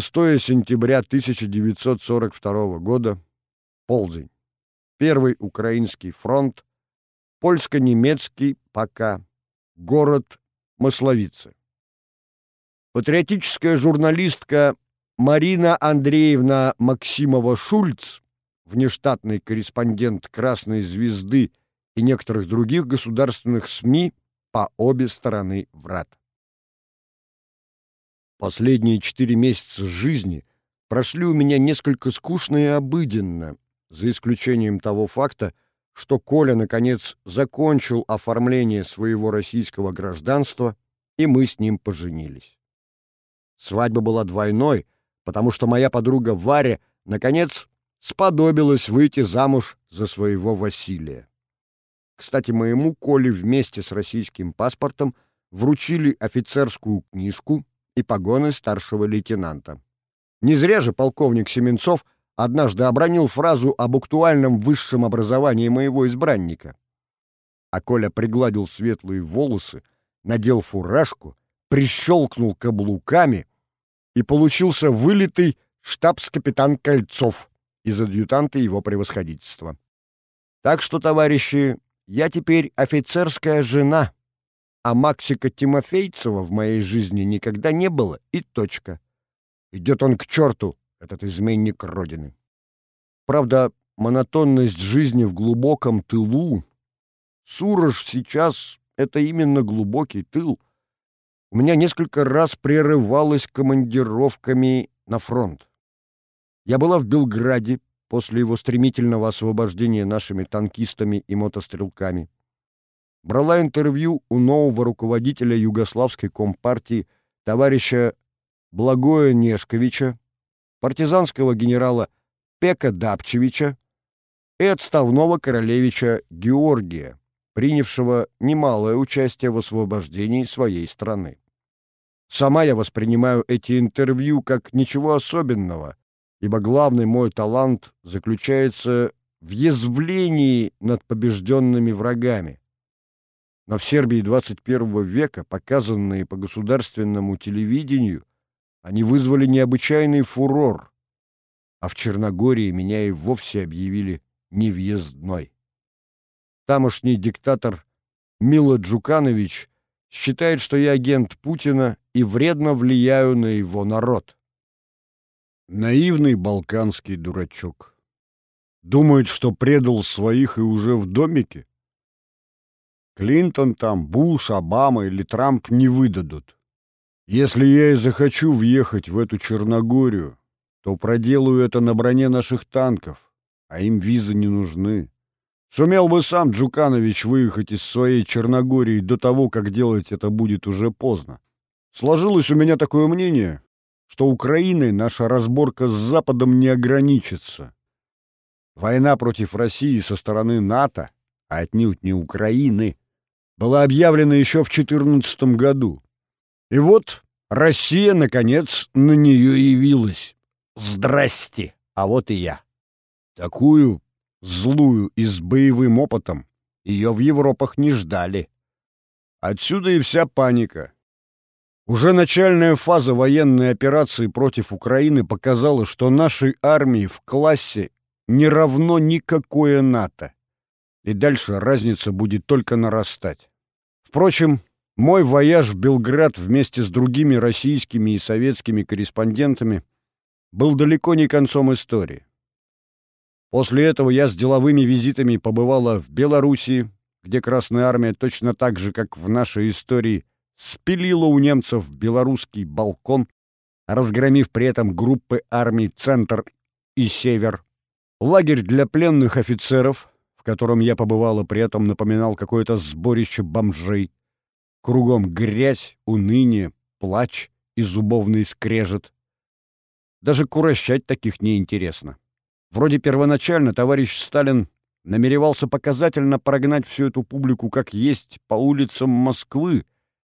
6 сентября 1942 года. Полдень. Первый Украинский фронт. Польско-немецкий пока. Город Масловицы. Патриотическая журналистка Марина Андреевна Максимова-Шульц, внештатный корреспондент «Красной звезды» и некоторых других государственных СМИ по обе стороны врат. Последние четыре месяца жизни прошли у меня несколько скучно и обыденно, за исключением того факта, что Коля, наконец, закончил оформление своего российского гражданства, и мы с ним поженились. Свадьба была двойной, потому что моя подруга Варя, наконец, сподобилась выйти замуж за своего Василия. Кстати, моему Коле вместе с российским паспортом вручили офицерскую книжку и погоны старшего лейтенанта. Не зря же полковник Семенцов однажды обронил фразу об актуальном высшем образовании моего избранника. А Коля пригладил светлые волосы, надел фуражку, прищелкнул каблуками, и получился вылитый штабс-капитан Кольцов из адъютанта его превосходительства. Так что, товарищи, я теперь офицерская жена, а Максика Тимофейцева в моей жизни никогда не было, и точка. Идет он к черту, этот изменник Родины. Правда, монотонность жизни в глубоком тылу. Сурож сейчас — это именно глубокий тыл. У меня несколько раз прерывалась командировками на фронт. Я была в Белграде после его стремительного освобождения нашими танкистами и мотострелками брала интервью у нового руководителя Югославской компартии товарища Благоя Нешковича, партизанского генерала Пека Дапчевича и отставного королевича Георгия, принявшего немалое участие в освобождении своей страны. Сама я воспринимаю эти интервью как ничего особенного, ибо главный мой талант заключается в язвлении над побежденными врагами. Но в Сербии 21 века, показанные по государственному телевидению, они вызвали необычайный фурор, а в Черногории меня и вовсе объявили невъездной. Тамошний диктатор Мило Джуканович считает, что я агент Путина и вредно влияю на его народ. Наивный балканский дурачок. Думает, что предал своих и уже в домике? Клинтон там, Буш, Обама или Трамп не выдадут. Если я и захочу въехать в эту Черногорию, то проделаю это на броне наших танков, а им визы не нужны. Сумел бы сам Джуканович выехать из своей Черногории до того, как делать это будет уже поздно. Сложилось у меня такое мнение, что Украиной наша разборка с Западом не ограничится. Война против России со стороны НАТО, а отнюдь не Украины, была объявлена еще в 14 году. И вот Россия, наконец, на нее явилась. Здрасте, а вот и я. Такую злую и с боевым опытом ее в Европах не ждали. Отсюда и вся паника. Уже начальная фаза военной операции против Украины показала, что нашей армии в классе не равно никакое НАТО. И дальше разница будет только нарастать. Впрочем, мой вояж в Белград вместе с другими российскими и советскими корреспондентами был далеко не концом истории. После этого я с деловыми визитами побывала в Белоруссии, где Красная Армия точно так же, как в нашей истории, спилила у немцев белорусский балкон, разгромив при этом группы армий «Центр» и «Север». Лагерь для пленных офицеров, в котором я побывала, при этом напоминал какое-то сборище бомжей. Кругом грязь, уныние, плач и зубовный скрежет. Даже курощать таких неинтересно. Вроде первоначально товарищ Сталин намеревался показательно прогнать всю эту публику как есть по улицам Москвы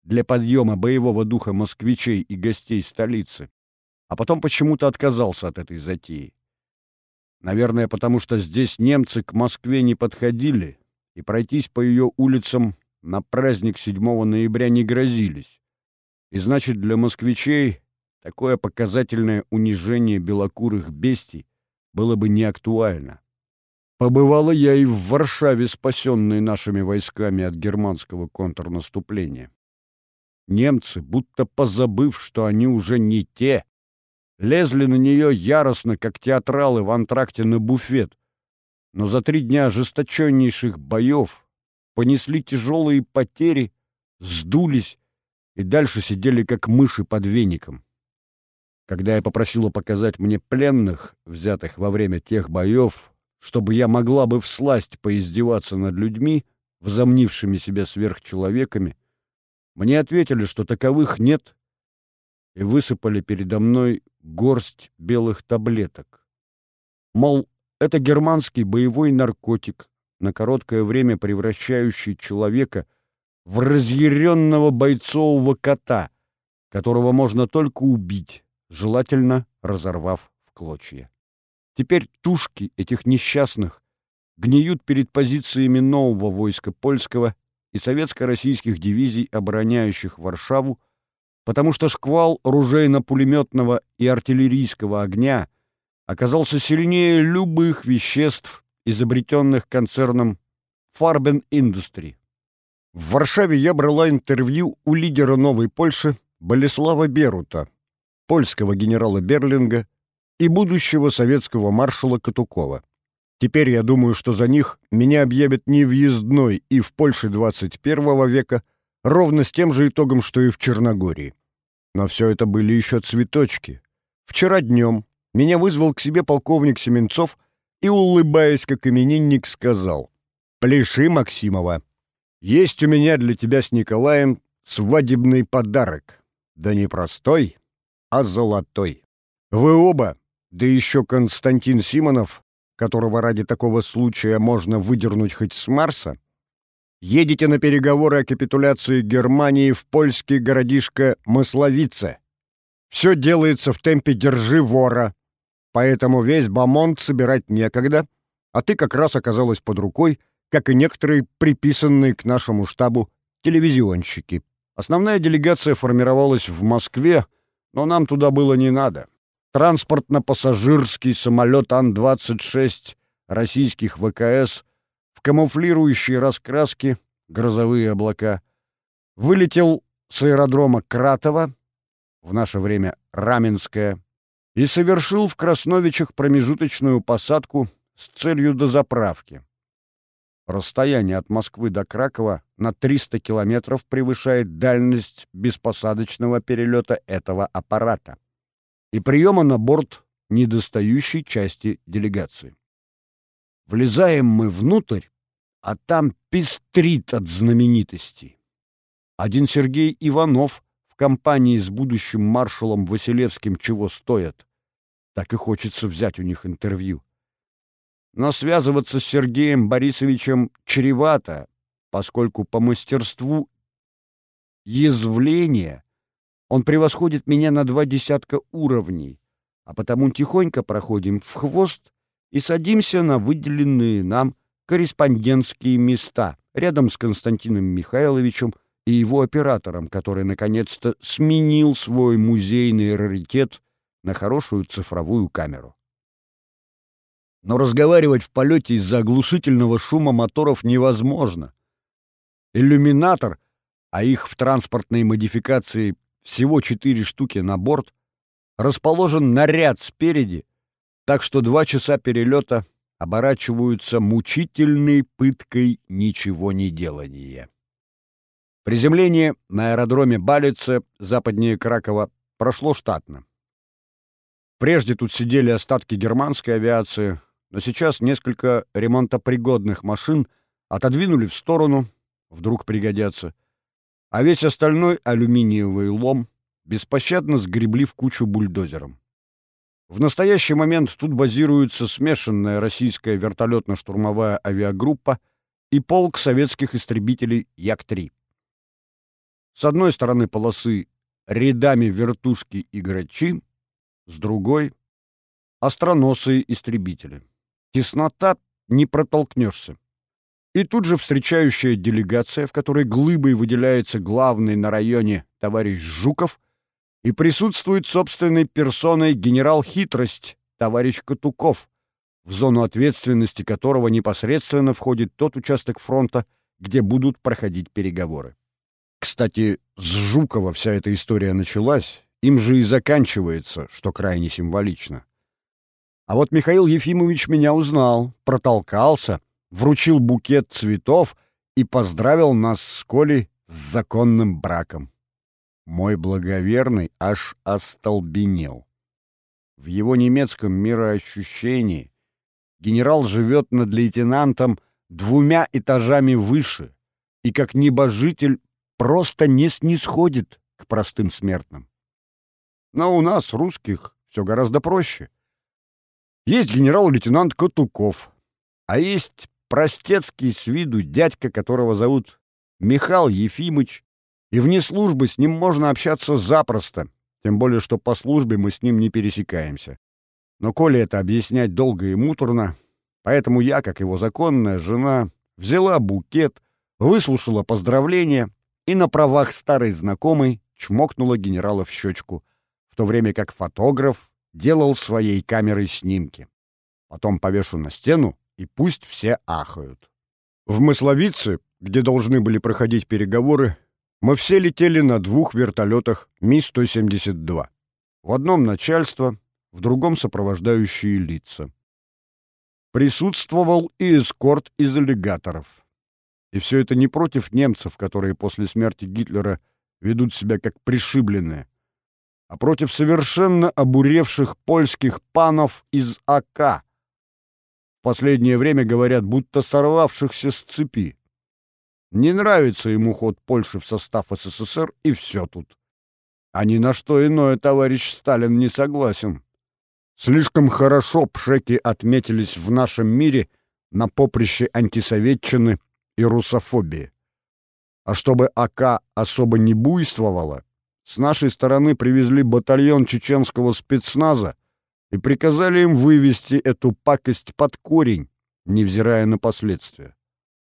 для подъема боевого духа москвичей и гостей столицы, а потом почему-то отказался от этой затеи. Наверное, потому что здесь немцы к Москве не подходили, и пройтись по ее улицам на праздник 7 ноября не грозились. И значит, для москвичей такое показательное унижение белокурых бестий было бы не актуально. Побывала я и в Варшаве, спасенной нашими войсками от германского контрнаступления. Немцы, будто позабыв, что они уже не те, лезли на нее яростно, как театралы в антракте на буфет, но за три дня ожесточеннейших боев понесли тяжелые потери, сдулись и дальше сидели как мыши под веником. Когда я попросила показать мне пленных, взятых во время тех боев, чтобы я могла бы всласть поиздеваться над людьми, возомнившими себя сверхчеловеками, мне ответили, что таковых нет, и высыпали передо мной горсть белых таблеток. Мол, это германский боевой наркотик, на короткое время превращающий человека в разъяренного бойцового кота, которого можно только убить, желательно разорвав в клочья. Теперь тушки этих несчастных гниют перед позициями нового войска польского и советско-российских дивизий, обороняющих Варшаву, потому что шквал ружейно-пулеметного и артиллерийского огня оказался сильнее любых веществ, изобретенных концерном Farben Industry. В Варшаве я брала интервью у лидера Новой Польши Болеслава Берута, польского генерала Берлинга и будущего советского маршала Катукова. Теперь я думаю, что за них меня объявят невъездной и в Польше 21 века, ровно с тем же итогом, что и в Черногории. Но все это были еще цветочки. Вчера днем меня вызвал к себе полковник Семенцов и, улыбаясь как именинник, сказал «Пляши, Максимова, есть у меня для тебя с Николаем свадебный подарок. Да не простой, а золотой. Вы оба, да еще Константин Симонов, которого ради такого случая можно выдернуть хоть с Марса, едете на переговоры о капитуляции Германии в польский городишко Мысловице. Все делается в темпе «держи вора», поэтому весь бомонд собирать некогда, а ты как раз оказалась под рукой, как и некоторые приписанные к нашему штабу телевизионщики. Основная делегация формировалась в Москве, но нам туда было не надо. Транспортно-пассажирский самолет Ан-26 российских ВКС в камуфлирующей раскраске грозовые облака вылетел с аэродрома Кратова, в наше время Раменское, и совершил в Красновичах промежуточную посадку с целью дозаправки. Расстояние от Москвы до Кракова на 300 километров превышает дальность беспосадочного перелета этого аппарата и приема на борт недостающей части делегации. Влезаем мы внутрь, а там пестрит от знаменитостей. Один Сергей Иванов в компании с будущим маршалом Василевским чего стоят. Так и хочется взять у них интервью но связываться с Сергеем Борисовичем чревато, поскольку по мастерству язвления он превосходит меня на два десятка уровней, а потому тихонько проходим в хвост и садимся на выделенные нам корреспондентские места рядом с Константином Михайловичем и его оператором, который наконец-то сменил свой музейный раритет на хорошую цифровую камеру но разговаривать в полете из-за оглушительного шума моторов невозможно. Иллюминатор, а их в транспортной модификации всего четыре штуки на борт, расположен на ряд спереди, так что два часа перелета оборачиваются мучительной пыткой ничего не делания. Приземление на аэродроме Балице, западнее Кракова, прошло штатно. Прежде тут сидели остатки германской авиации, но сейчас несколько ремонтопригодных машин отодвинули в сторону, вдруг пригодятся, а весь остальной алюминиевый лом беспощадно сгребли в кучу бульдозером. В настоящий момент тут базируется смешанная российская вертолетно-штурмовая авиагруппа и полк советских истребителей Як-3. С одной стороны полосы рядами вертушки и грачи, с другой — остроносые истребители. Теснота не протолкнешься. И тут же встречающая делегация, в которой глыбой выделяется главный на районе товарищ Жуков, и присутствует собственной персоной генерал Хитрость, товарищ Катуков, в зону ответственности которого непосредственно входит тот участок фронта, где будут проходить переговоры. Кстати, с Жукова вся эта история началась, им же и заканчивается, что крайне символично. А вот Михаил Ефимович меня узнал, протолкался, вручил букет цветов и поздравил нас с Колей с законным браком. Мой благоверный аж остолбенел. В его немецком мироощущении генерал живет над лейтенантом двумя этажами выше и как небожитель просто не снисходит к простым смертным. Но у нас, русских, все гораздо проще. Есть генерал-лейтенант Катуков, а есть простецкий с виду дядька, которого зовут Михаил Ефимыч, и вне службы с ним можно общаться запросто, тем более что по службе мы с ним не пересекаемся. Но коли это объяснять долго и муторно, поэтому я, как его законная жена, взяла букет, выслушала поздравления и на правах старой знакомой чмокнула генерала в щечку, в то время как фотограф делал своей камерой снимки. Потом повешу на стену, и пусть все ахают. В Мысловице, где должны были проходить переговоры, мы все летели на двух вертолетах Ми-172. В одном начальство, в другом сопровождающие лица. Присутствовал и эскорт из аллигаторов. И все это не против немцев, которые после смерти Гитлера ведут себя как пришибленные, а против совершенно обуревших польских панов из АК. В последнее время говорят, будто сорвавшихся с цепи. Не нравится ему ход Польши в состав СССР, и все тут. А ни на что иное товарищ Сталин не согласен. Слишком хорошо пшеки отметились в нашем мире на поприще антисоветчины и русофобии. А чтобы АК особо не буйствовала, с нашей стороны привезли батальон чеченского спецназа и приказали им вывести эту пакость под корень, невзирая на последствия.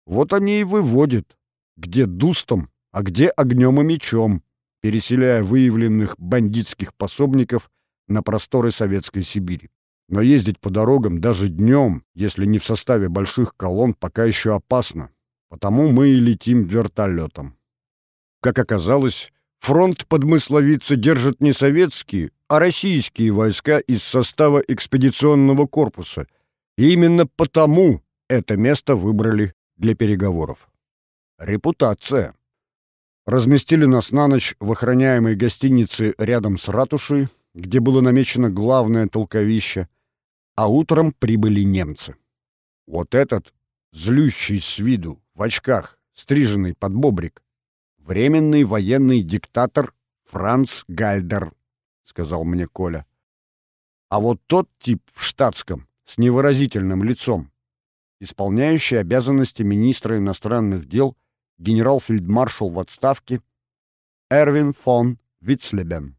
Вот они и выводят, где дустом, а где огнем и мечом, переселяя выявленных бандитских пособников на просторы Советской Сибири. Но ездить по дорогам даже днем, если не в составе больших колонн, пока еще опасно. Потому мы и летим вертолетом. Как оказалось, фронт под Мысловице держат не советские, а российские войска из состава экспедиционного корпуса. И именно потому это место выбрали для переговоров. Репутация. Разместили нас на ночь в охраняемой гостинице рядом с ратушей, где было намечено главное толковище, а утром прибыли немцы. Вот этот, злющий с виду, в очках, стриженный под бобрик. Временный военный диктатор Франц Гальдер, сказал мне Коля. А вот тот тип в штатском, с невыразительным лицом, исполняющий обязанности министра иностранных дел, генерал-фельдмаршал в отставке Эрвин фон Вицлебен.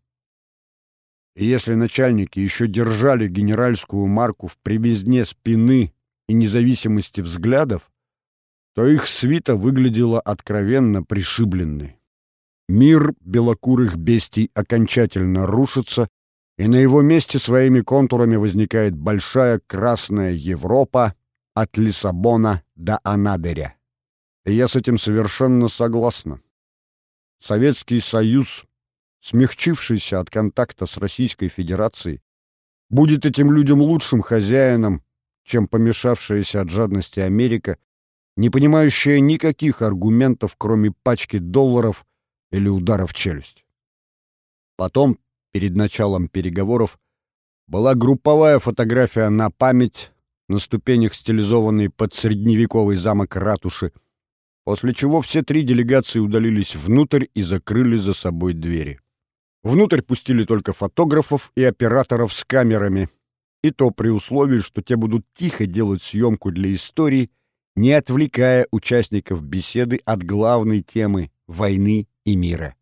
И если начальники еще держали генеральскую марку в прибезне спины и независимости взглядов, то их свита выглядела откровенно пришибленной. Мир белокурых бестий окончательно рушится, и на его месте своими контурами возникает большая красная Европа от Лиссабона до Анадыря. И я с этим совершенно согласна. Советский Союз, смягчившийся от контакта с Российской Федерацией, будет этим людям лучшим хозяином, чем помешавшаяся от жадности Америка не понимающая никаких аргументов, кроме пачки долларов или удара в челюсть. Потом, перед началом переговоров, была групповая фотография на память на ступенях, стилизованной под средневековый замок ратуши, после чего все три делегации удалились внутрь и закрыли за собой двери. Внутрь пустили только фотографов и операторов с камерами, и то при условии, что те будут тихо делать съемку для истории не отвлекая участников беседы от главной темы войны и мира.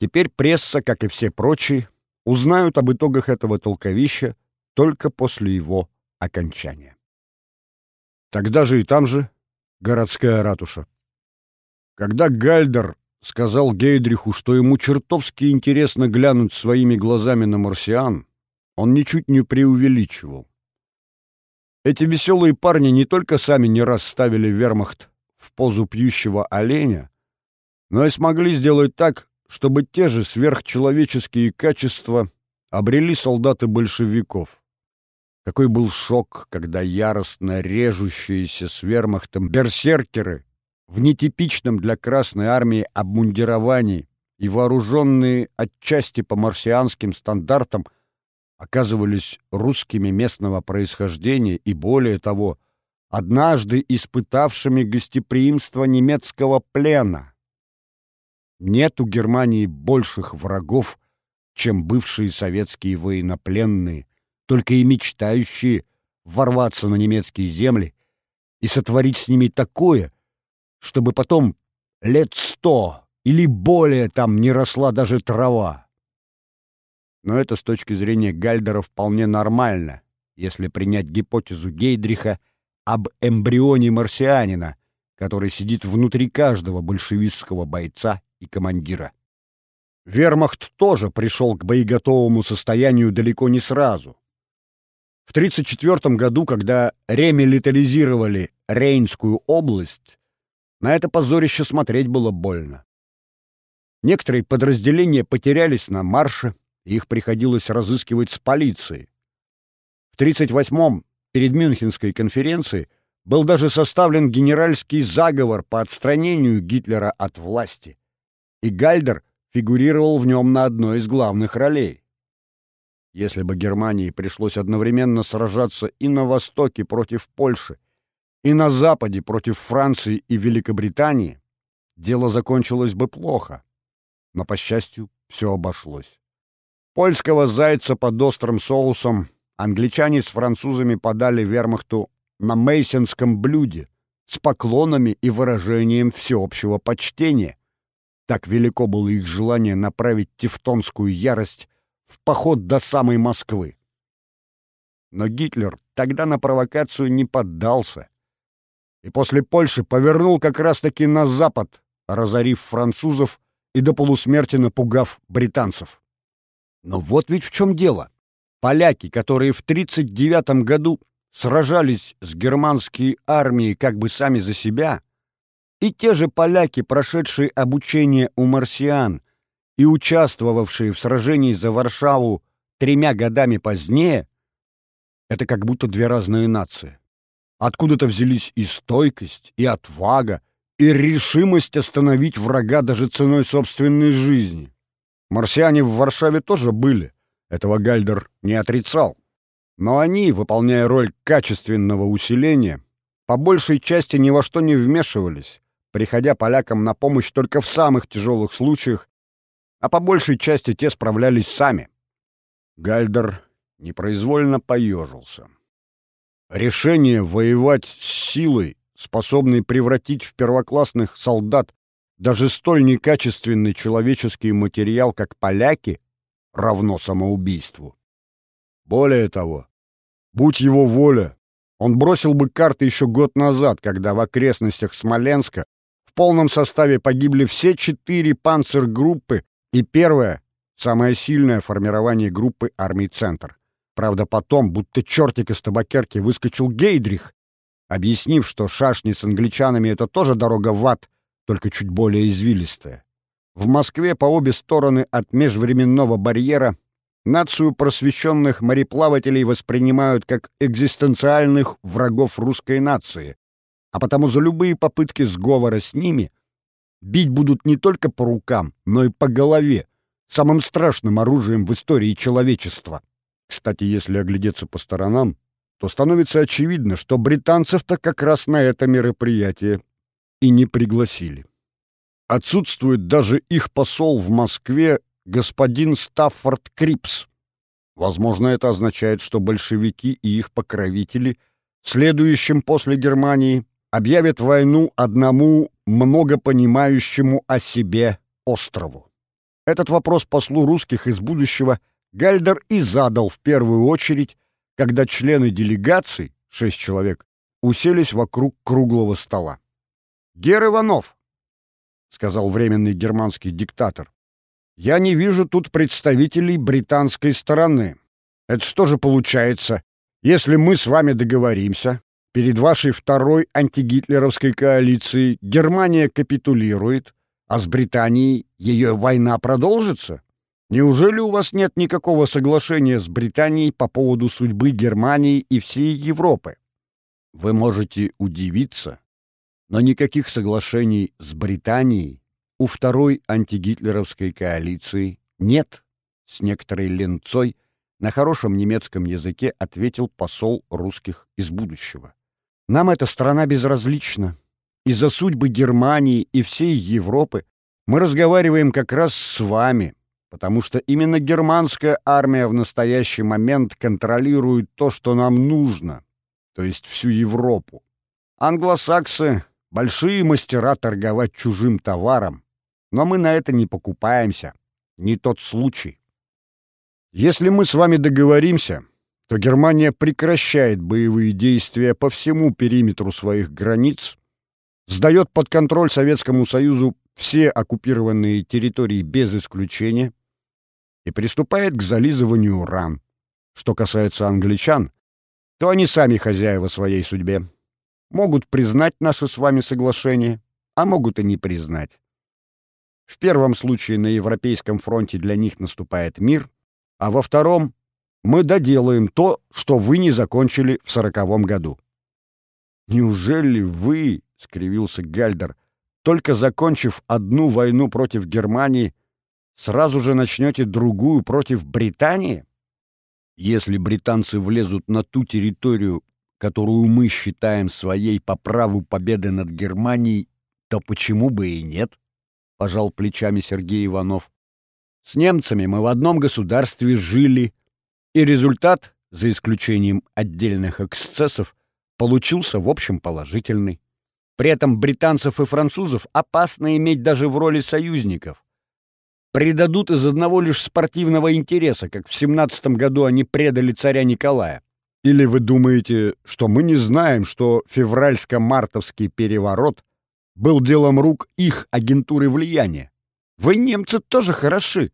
Теперь пресса, как и все прочие, узнают об итогах этого толковища только после его окончания. Тогда же и там же городская ратуша. Когда Гальдер сказал Гейдриху, что ему чертовски интересно глянуть своими глазами на марсиан, он ничуть не преувеличивал. Эти веселые парни не только сами не раз ставили вермахт в позу пьющего оленя, но и смогли сделать так, чтобы те же сверхчеловеческие качества обрели солдаты большевиков. Какой был шок, когда яростно режущиеся с вермахтом берсеркеры в нетипичном для Красной Армии обмундировании и вооруженные отчасти по марсианским стандартам оказывались русскими местного происхождения и, более того, однажды испытавшими гостеприимство немецкого плена. Нет у Германии больших врагов, чем бывшие советские военнопленные, только и мечтающие ворваться на немецкие земли и сотворить с ними такое, чтобы потом лет сто или более там не росла даже трава. Но это с точки зрения Гальдера вполне нормально, если принять гипотезу Гейдриха об эмбрионе марсианина, который сидит внутри каждого большевистского бойца и командира. Вермахт тоже пришел к боеготовому состоянию далеко не сразу. В 1934 году, когда ремилитаризировали Рейнскую область, на это позорище смотреть было больно. Некоторые подразделения потерялись на марше, их приходилось разыскивать с полицией. В 1938-м, перед Мюнхенской конференцией, был даже составлен генеральский заговор по отстранению Гитлера от власти, и Гальдер фигурировал в нем на одной из главных ролей. Если бы Германии пришлось одновременно сражаться и на востоке против Польши, и на западе против Франции и Великобритании, дело закончилось бы плохо. Но, по счастью, все обошлось. Польского зайца под острым соусом англичане с французами подали вермахту на мейсенском блюде с поклонами и выражением всеобщего почтения. Так велико было их желание направить тевтонскую ярость в поход до самой Москвы. Но Гитлер тогда на провокацию не поддался. И после Польши повернул как раз-таки на запад, разорив французов и до полусмерти напугав британцев. Но вот ведь в чем дело. Поляки, которые в 1939 году сражались с германской армией как бы сами за себя, и те же поляки, прошедшие обучение у марсиан и участвовавшие в сражении за Варшаву тремя годами позднее, это как будто две разные нации. Откуда-то взялись и стойкость, и отвага, и решимость остановить врага даже ценой собственной жизни. Марсиане в Варшаве тоже были, этого Гальдер не отрицал. Но они, выполняя роль качественного усиления, по большей части ни во что не вмешивались, приходя полякам на помощь только в самых тяжелых случаях а по большей части те справлялись сами. Гальдер непроизвольно поежился. Решение воевать с силой, способной превратить в первоклассных солдат даже столь некачественный человеческий материал, как поляки, равно самоубийству. Более того, будь его воля, он бросил бы карты еще год назад, когда в окрестностях Смоленска в полном составе погибли все четыре панцергруппы и первое, самое сильное формирование группы армий «Центр». Правда, потом, будто чертик из табакерки, выскочил Гейдрих, объяснив, что шашни с англичанами — это тоже дорога в ад, только чуть более извилистая. В Москве по обе стороны от межвременного барьера нацию просвещенных мореплавателей воспринимают как экзистенциальных врагов русской нации, а потому за любые попытки сговора с ними бить будут не только по рукам, но и по голове, самым страшным оружием в истории человечества. Кстати, если оглядеться по сторонам, то становится очевидно, что британцев-то как раз на это мероприятие и не пригласили. Отсутствует даже их посол в Москве господин Стаффорд Крипс. Возможно, это означает, что большевики и их покровители, следующим после Германии, объявят войну одному многопонимающему о себе острову. Этот вопрос послу русских из будущего Гальдер и задал в первую очередь, когда члены делегаций, шесть человек, уселись вокруг круглого стола. «Гер Иванов, сказал временный германский диктатор. Я не вижу тут представителей британской стороны. Это что же получается? Если мы с вами договоримся, перед вашей второй антигитлеровской коалицией Германия капитулирует, а с Британией ее война продолжится? Неужели у вас нет никакого соглашения с Британией по поводу судьбы Германии и всей Европы? Вы можете удивиться, но никаких соглашений с Британией у второй антигитлеровской коалиции нет. С некоторой ленцой на хорошем немецком языке ответил посол русских из будущего. Нам эта страна безразлична. Из-за судьбы Германии и всей Европы мы разговариваем как раз с вами, потому что именно германская армия в настоящий момент контролирует то, что нам нужно, то есть всю Европу. Англосаксы — большие мастера торговать чужим товаром, но мы на это не покупаемся. Не тот случай. Если мы с вами договоримся, то Германия прекращает боевые действия по всему периметру своих границ, сдает под контроль Советскому Союзу все оккупированные территории без исключения, и приступает к зализыванию ран. Что касается англичан, то они сами хозяева своей судьбе. Могут признать наше с вами соглашение, а могут и не признать. В первом случае на Европейском фронте для них наступает мир, а во втором мы доделаем то, что вы не закончили в сороковом году. «Неужели вы, — скривился Гальдер, — только закончив одну войну против Германии, сразу же начнете другую против Британии? Если британцы влезут на ту территорию, которую мы считаем своей по праву победы над Германией, то почему бы и нет? Пожал плечами Сергей Иванов. С немцами мы в одном государстве жили, и результат, за исключением отдельных эксцессов, получился в общем положительный. При этом британцев и французов опасно иметь даже в роли союзников предадут из одного лишь спортивного интереса, как в семнадцатом году они предали царя Николая? Или вы думаете, что мы не знаем, что февральско-мартовский переворот был делом рук их агентуры влияния? Вы, немцы, тоже хороши.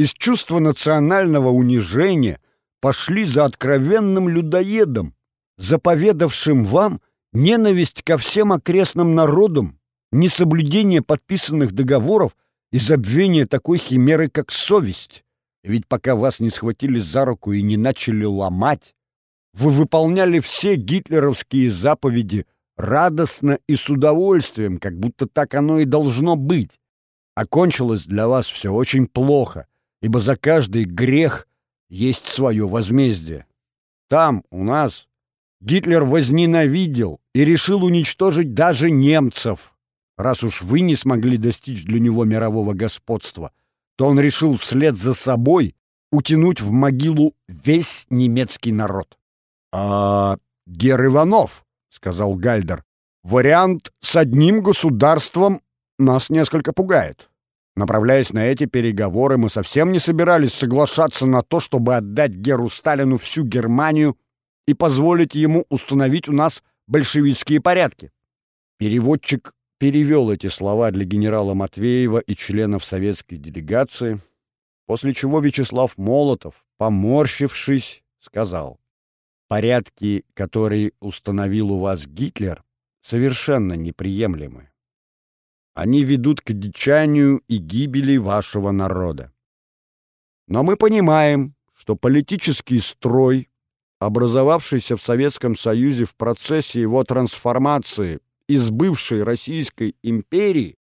Из чувства национального унижения пошли за откровенным людоедом, заповедавшим вам ненависть ко всем окрестным народам, несоблюдение подписанных договоров — и забвение такой химеры, как совесть. Ведь пока вас не схватили за руку и не начали ломать, вы выполняли все гитлеровские заповеди радостно и с удовольствием, как будто так оно и должно быть. Окончилось для вас все очень плохо, ибо за каждый грех есть свое возмездие. Там, у нас, Гитлер возненавидел и решил уничтожить даже немцев. Раз уж вы не смогли достичь для него мирового господства, то он решил вслед за собой утянуть в могилу весь немецкий народ. — А Гер Иванов, — сказал Гальдер, — вариант с одним государством нас несколько пугает. Направляясь на эти переговоры, мы совсем не собирались соглашаться на то, чтобы отдать Геру Сталину всю Германию и позволить ему установить у нас большевистские порядки. Переводчик перевел эти слова для генерала Матвеева и членов советской делегации, после чего Вячеслав Молотов, поморщившись, сказал, «Порядки, которые установил у вас Гитлер, совершенно неприемлемы. Они ведут к дичанию и гибели вашего народа. Но мы понимаем, что политический строй, образовавшийся в Советском Союзе в процессе его трансформации из бывшей Российской империи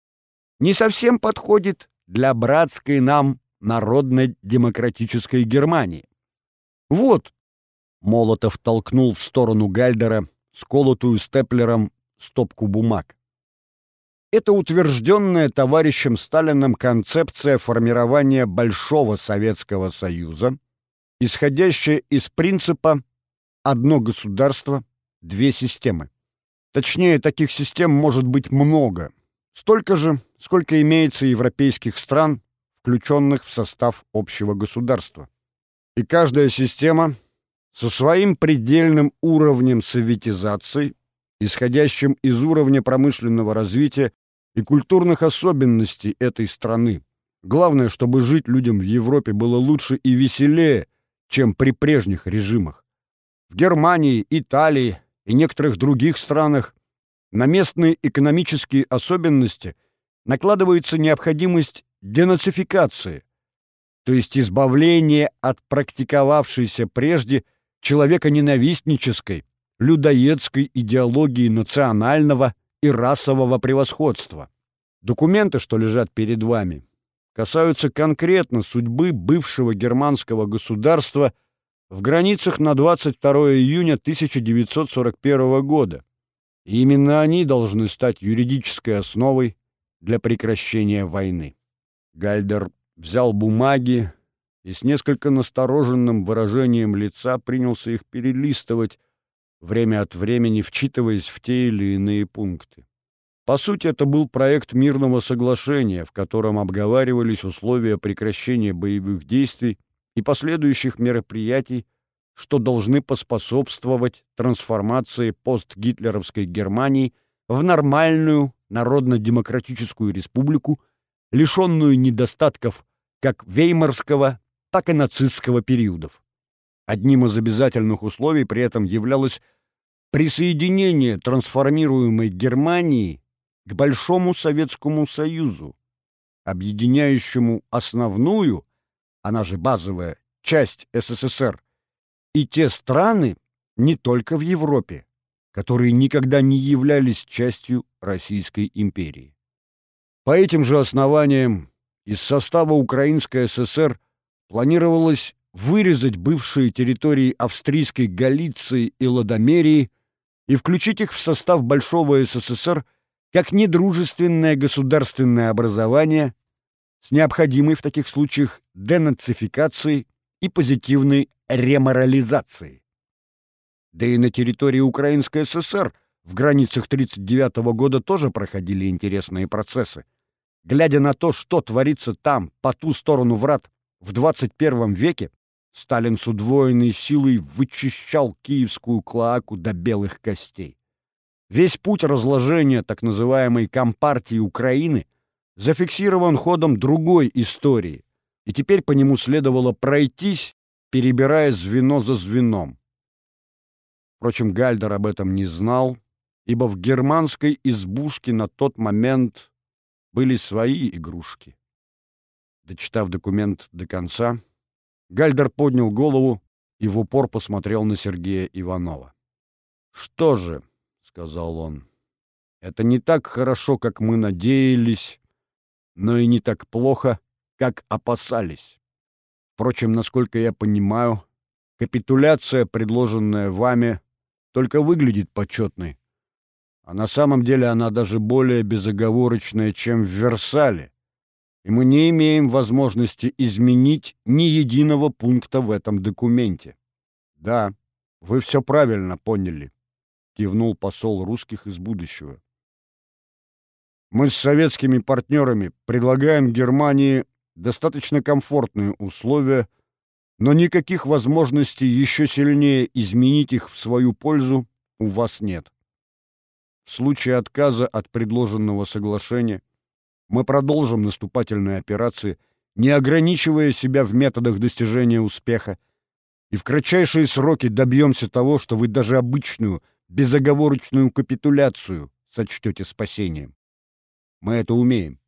не совсем подходит для братской нам народно-демократической Германии. Вот, Молотов толкнул в сторону Гальдера сколотую степлером стопку бумаг. Это утвержденная товарищем Сталином концепция формирования Большого Советского Союза, исходящая из принципа «одно государство, две системы». Точнее, таких систем может быть много. Столько же, сколько имеется европейских стран, включенных в состав общего государства. И каждая система со своим предельным уровнем советизации, исходящим из уровня промышленного развития и культурных особенностей этой страны. Главное, чтобы жить людям в Европе было лучше и веселее, чем при прежних режимах. В Германии, Италии и некоторых других странах на местные экономические особенности накладывается необходимость денацификации, то есть избавления от практиковавшейся прежде человеконенавистнической, людоедской идеологии национального и расового превосходства. Документы, что лежат перед вами, касаются конкретно судьбы бывшего германского государства в границах на 22 июня 1941 года. И именно они должны стать юридической основой для прекращения войны. Гальдер взял бумаги и с несколько настороженным выражением лица принялся их перелистывать, время от времени вчитываясь в те или иные пункты. По сути, это был проект мирного соглашения, в котором обговаривались условия прекращения боевых действий и последующих мероприятий, что должны поспособствовать трансформации постгитлеровской Германии в нормальную народно-демократическую республику, лишенную недостатков как веймарского, так и нацистского периодов. Одним из обязательных условий при этом являлось присоединение трансформируемой Германии к Большому Советскому Союзу, объединяющему основную, она же базовая, часть СССР, и те страны не только в Европе, которые никогда не являлись частью Российской империи. По этим же основаниям из состава Украинской ССР планировалось вырезать бывшие территории австрийской Галиции и Ладомерии и включить их в состав Большого СССР как недружественное государственное образование с необходимой в таких случаях денацификацией и позитивной реморализацией. Да и на территории Украинской ССР в границах 1939 года тоже проходили интересные процессы. Глядя на то, что творится там, по ту сторону врат, в 21 веке, Сталин с удвоенной силой вычищал киевскую клоаку до белых костей. Весь путь разложения так называемой Компартии Украины зафиксирован ходом другой истории, и теперь по нему следовало пройтись, перебирая звено за звеном. Впрочем, Гальдер об этом не знал, ибо в германской избушке на тот момент были свои игрушки. Дочитав документ до конца, Гальдер поднял голову и в упор посмотрел на Сергея Иванова. «Что же», — сказал он, — «это не так хорошо, как мы надеялись, но и не так плохо, как опасались. Впрочем, насколько я понимаю, капитуляция, предложенная вами, только выглядит почетной, а на самом деле она даже более безоговорочная, чем в Версале, и мы не имеем возможности изменить ни единого пункта в этом документе. Да, вы все правильно поняли, кивнул посол русских из будущего. Мы с советскими партнерами предлагаем Германии достаточно комфортные условия, но никаких возможностей еще сильнее изменить их в свою пользу у вас нет. В случае отказа от предложенного соглашения мы продолжим наступательные операции, не ограничивая себя в методах достижения успеха, и в кратчайшие сроки добьемся того, что вы даже обычную, безоговорочную капитуляцию сочтете спасением. Мы это умеем.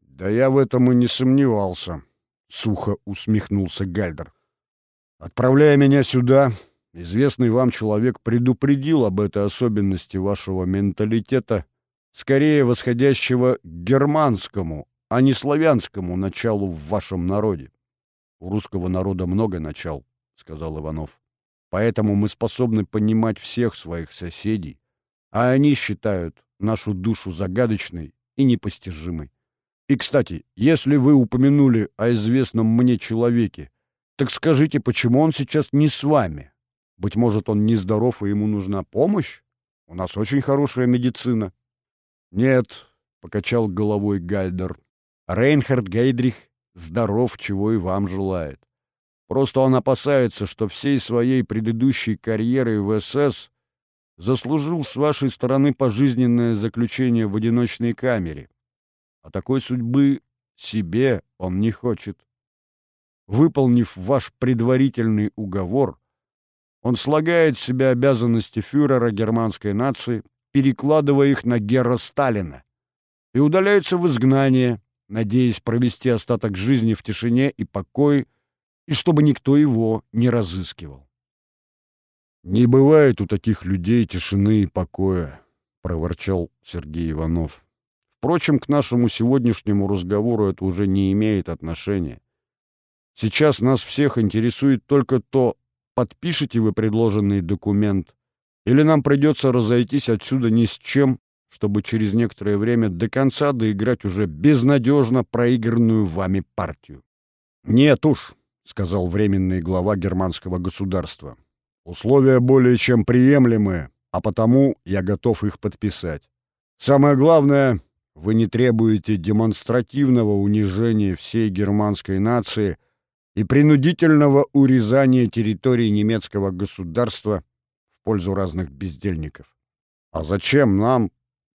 Да я в этом и не сомневался, — сухо усмехнулся Гальдер. Отправляя меня сюда, известный вам человек предупредил об этой особенности вашего менталитета — скорее восходящего к германскому, а не славянскому началу в вашем народе. У русского народа много начал, сказал Иванов. Поэтому мы способны понимать всех своих соседей, а они считают нашу душу загадочной и непостижимой. И, кстати, если вы упомянули о известном мне человеке, так скажите, почему он сейчас не с вами? Быть может, он нездоров и ему нужна помощь? У нас очень хорошая медицина. «Нет», — покачал головой Гальдер, — «Рейнхард Гейдрих здоров, чего и вам желает. Просто он опасается, что всей своей предыдущей карьерой в СС заслужил с вашей стороны пожизненное заключение в одиночной камере. А такой судьбы себе он не хочет. Выполнив ваш предварительный уговор, он слагает с себя обязанности фюрера германской нации, перекладывая их на Гера Сталина, и удаляется в изгнание, надеясь провести остаток жизни в тишине и покое, и чтобы никто его не разыскивал. «Не бывает у таких людей тишины и покоя», — проворчал Сергей Иванов. «Впрочем, к нашему сегодняшнему разговору это уже не имеет отношения. Сейчас нас всех интересует только то, подпишете вы предложенный документ, или нам придется разойтись отсюда ни с чем, чтобы через некоторое время до конца доиграть уже безнадежно проигранную вами партию. «Нет уж», — сказал временный глава германского государства, — «условия более чем приемлемые, а потому я готов их подписать. Самое главное, вы не требуете демонстративного унижения всей германской нации и принудительного урезания территории немецкого государства пользу разных бездельников. А зачем нам,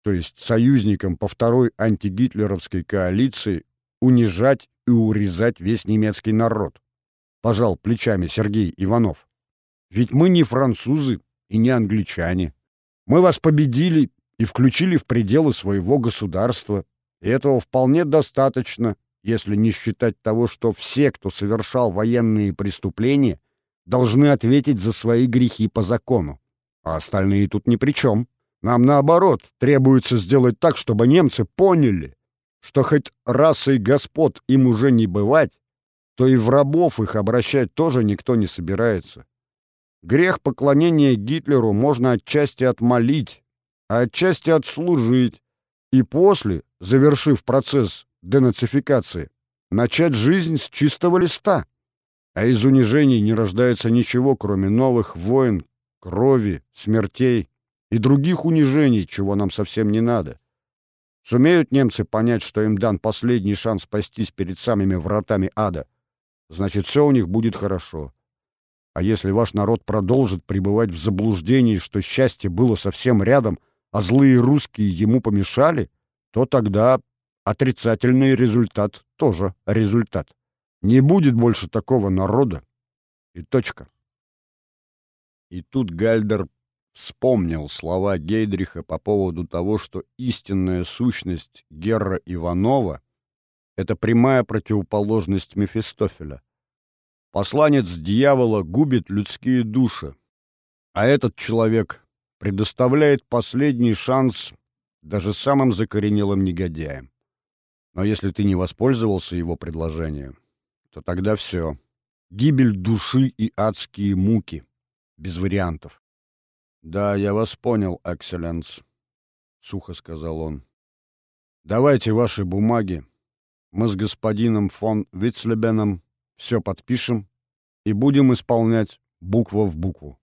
то есть союзникам по второй антигитлеровской коалиции, унижать и урезать весь немецкий народ? Пожал плечами Сергей Иванов. Ведь мы не французы и не англичане. Мы вас победили и включили в пределы своего государства, и этого вполне достаточно, если не считать того, что все, кто совершал военные преступления, должны ответить за свои грехи по закону. А остальные тут ни при чем. Нам, наоборот, требуется сделать так, чтобы немцы поняли, что хоть расой господ им уже не бывать, то и в рабов их обращать тоже никто не собирается. Грех поклонения Гитлеру можно отчасти отмолить, а отчасти отслужить, и после, завершив процесс денацификации, начать жизнь с чистого листа. А из унижений не рождается ничего, кроме новых войн, крови, смертей и других унижений, чего нам совсем не надо. Сумеют немцы понять, что им дан последний шанс спастись перед самыми вратами ада, значит, все у них будет хорошо. А если ваш народ продолжит пребывать в заблуждении, что счастье было совсем рядом, а злые русские ему помешали, то тогда отрицательный результат тоже результат. Не будет больше такого народа. И точка. И тут Гальдер вспомнил слова Гейдриха по поводу того, что истинная сущность Герра Иванова — это прямая противоположность Мефистофеля. Посланец дьявола губит людские души, а этот человек предоставляет последний шанс даже самым закоренелым негодяям. Но если ты не воспользовался его предложением, то тогда все. Гибель души и адские муки. Без вариантов. «Да, я вас понял, экселленс», — сухо сказал он. «Давайте ваши бумаги. Мы с господином фон Вицлебеном все подпишем и будем исполнять буква в букву».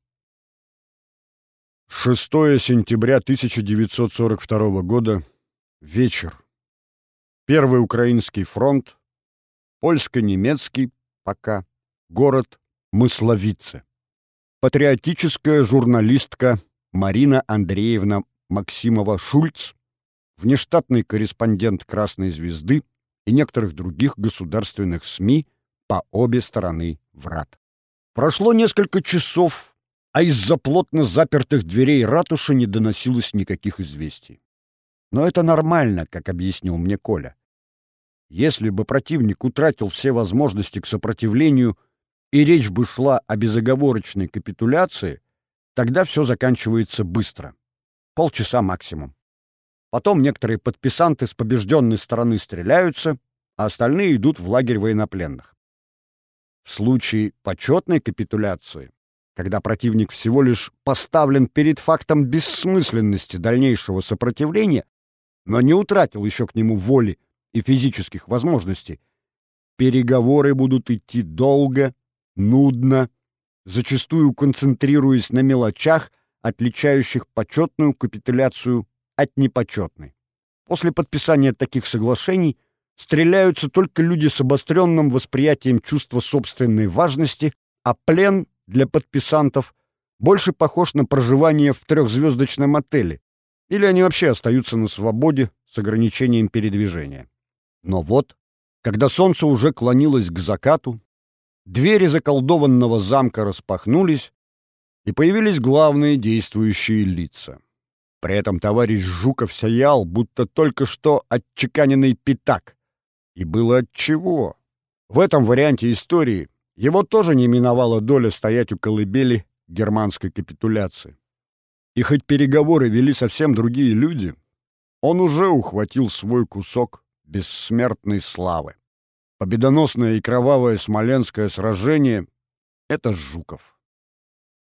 6 сентября 1942 года. Вечер. Первый украинский фронт, польско-немецкий, пока, город Мысловице. Патриотическая журналистка Марина Андреевна Максимова-Шульц, внештатный корреспондент «Красной звезды» и некоторых других государственных СМИ по обе стороны врат. Прошло несколько часов, а из-за плотно запертых дверей ратуши не доносилось никаких известий. Но это нормально, как объяснил мне Коля. Если бы противник утратил все возможности к сопротивлению и речь бы шла о безоговорочной капитуляции, тогда все заканчивается быстро. Полчаса максимум. Потом некоторые подписанты с побежденной стороны стреляются, а остальные идут в лагерь военнопленных. В случае почетной капитуляции, когда противник всего лишь поставлен перед фактом бессмысленности дальнейшего сопротивления, но не утратил еще к нему воли и физических возможностей, переговоры будут идти долго, нудно, зачастую концентрируясь на мелочах, отличающих почетную капитуляцию от непочетной. После подписания таких соглашений стреляются только люди с обостренным восприятием чувства собственной важности, а плен для подписантов больше похож на проживание в трехзвездочном отеле, или они вообще остаются на свободе с ограничением передвижения. Но вот, когда солнце уже клонилось к закату, двери заколдованного замка распахнулись, и появились главные действующие лица. При этом товарищ Жуков сиял, будто только что отчеканенный пятак. И было отчего. В этом варианте истории его тоже не миновала доля стоять у колыбели германской капитуляции. И хоть переговоры вели совсем другие люди, он уже ухватил свой кусок бессмертной славы. Победоносное и кровавое Смоленское сражение — это Жуков.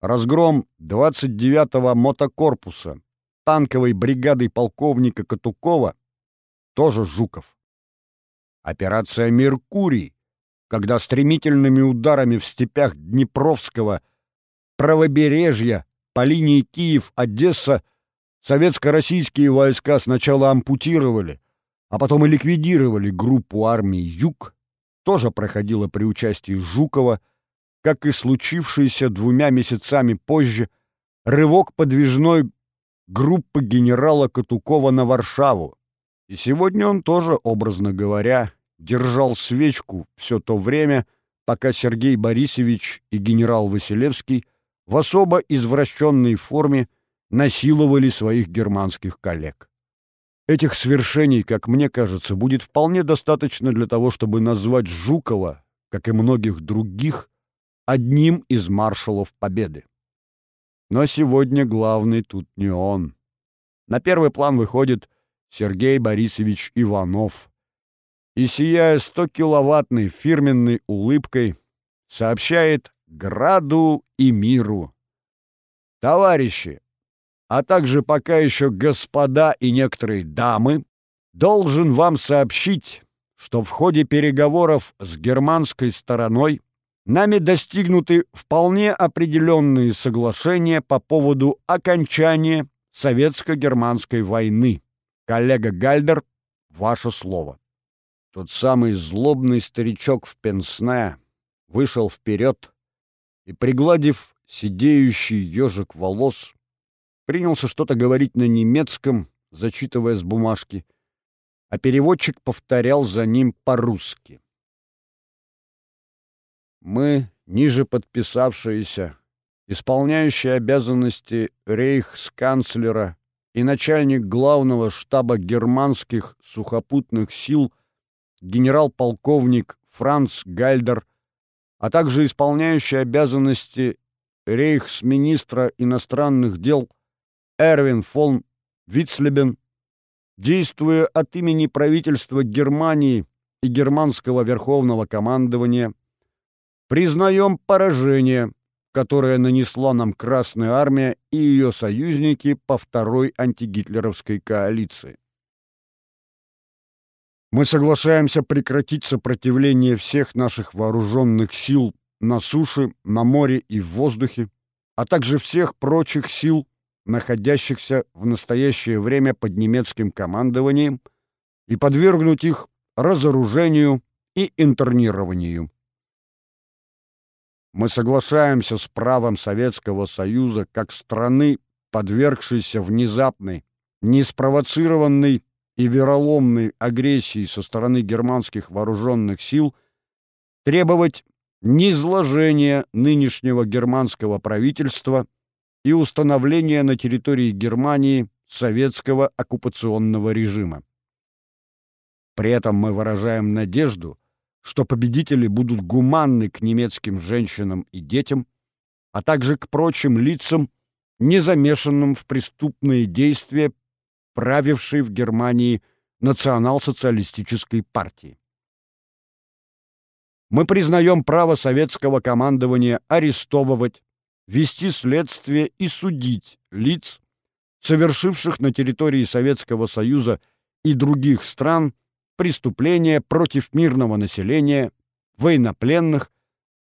Разгром 29-го мотокорпуса танковой бригадой полковника Катукова — тоже Жуков. Операция «Меркурий», когда стремительными ударами в степях Днепровского правобережья по линии Киев-Одесса советско-российские войска сначала ампутировали, а потом и ликвидировали группу армий «Юг», тоже проходила при участии Жукова, как и случившийся двумя месяцами позже рывок подвижной группы генерала Катукова на Варшаву. И сегодня он тоже, образно говоря, держал свечку все то время, пока Сергей Борисович и генерал Василевский в особо извращенной форме насиловали своих германских коллег. Этих свершений, как мне кажется, будет вполне достаточно для того, чтобы назвать Жукова, как и многих других, одним из маршалов Победы. Но сегодня главный тут не он. На первый план выходит Сергей Борисович Иванов. И, сияя 100-киловаттной фирменной улыбкой, сообщает Граду и миру. Товарищи, а также пока еще господа и некоторые дамы, должен вам сообщить, что в ходе переговоров с германской стороной нами достигнуты вполне определенные соглашения по поводу окончания советско-германской войны. Коллега Гальдер, ваше слово. Тот самый злобный старичок в пенсне вышел вперед и, пригладив сидеющий ежик волос, принялся что-то говорить на немецком, зачитывая с бумажки, а переводчик повторял за ним по-русски. Мы, ниже подписавшиеся, исполняющие обязанности рейхсканцлера и начальник главного штаба германских сухопутных сил генерал-полковник Франц Гальдер, а также исполняющий обязанности рейхсминистра иностранных дел Эрвин фон Вицлебен, действуя от имени правительства Германии и германского верховного командования, признаем поражение, которое нанесла нам Красная Армия и ее союзники по второй антигитлеровской коалиции. Мы соглашаемся прекратить сопротивление всех наших вооруженных сил на суше, на море и в воздухе, а также всех прочих сил, находящихся в настоящее время под немецким командованием, и подвергнуть их разоружению и интернированию. Мы соглашаемся с правом Советского Союза как страны, подвергшейся внезапной, неспровоцированной и вероломной агрессии со стороны германских вооруженных сил, требовать низложения нынешнего германского правительства и установления на территории Германии советского оккупационного режима. При этом мы выражаем надежду, что победители будут гуманны к немецким женщинам и детям, а также к прочим лицам, не замешанным в преступные действия, правившей в Германии национал-социалистической партии. Мы признаем право советского командования арестовывать, вести следствие и судить лиц, совершивших на территории Советского Союза и других стран преступления против мирного населения, военнопленных,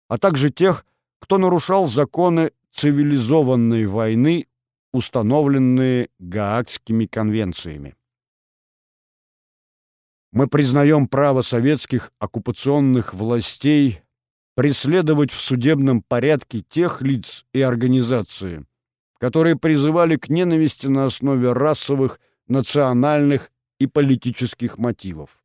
а также тех, кто нарушал законы цивилизованной войны, установленные Гаагскими конвенциями. Мы признаем право советских оккупационных властей преследовать в судебном порядке тех лиц и организации, которые призывали к ненависти на основе расовых, национальных и политических мотивов.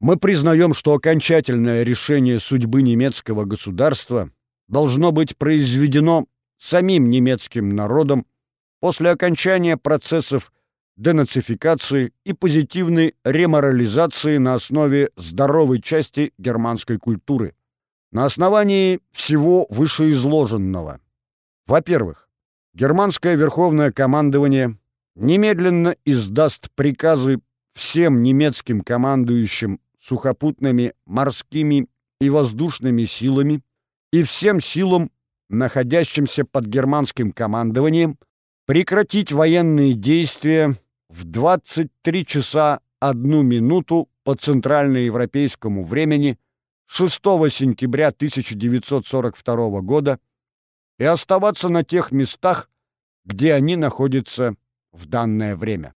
Мы признаем, что окончательное решение судьбы немецкого государства должно быть произведено самим немецким народом после окончания процессов денацификации и позитивной реморализации на основе здоровой части германской культуры. На основании всего вышеизложенного. Во-первых, германское верховное командование немедленно издаст приказы всем немецким командующим сухопутными, морскими и воздушными силами и всем силам, находящимся под германским командованием, прекратить военные действия в 23 часа 1 минуту по центральноевропейскому времени 6 сентября 1942 года и оставаться на тех местах, где они находятся в данное время.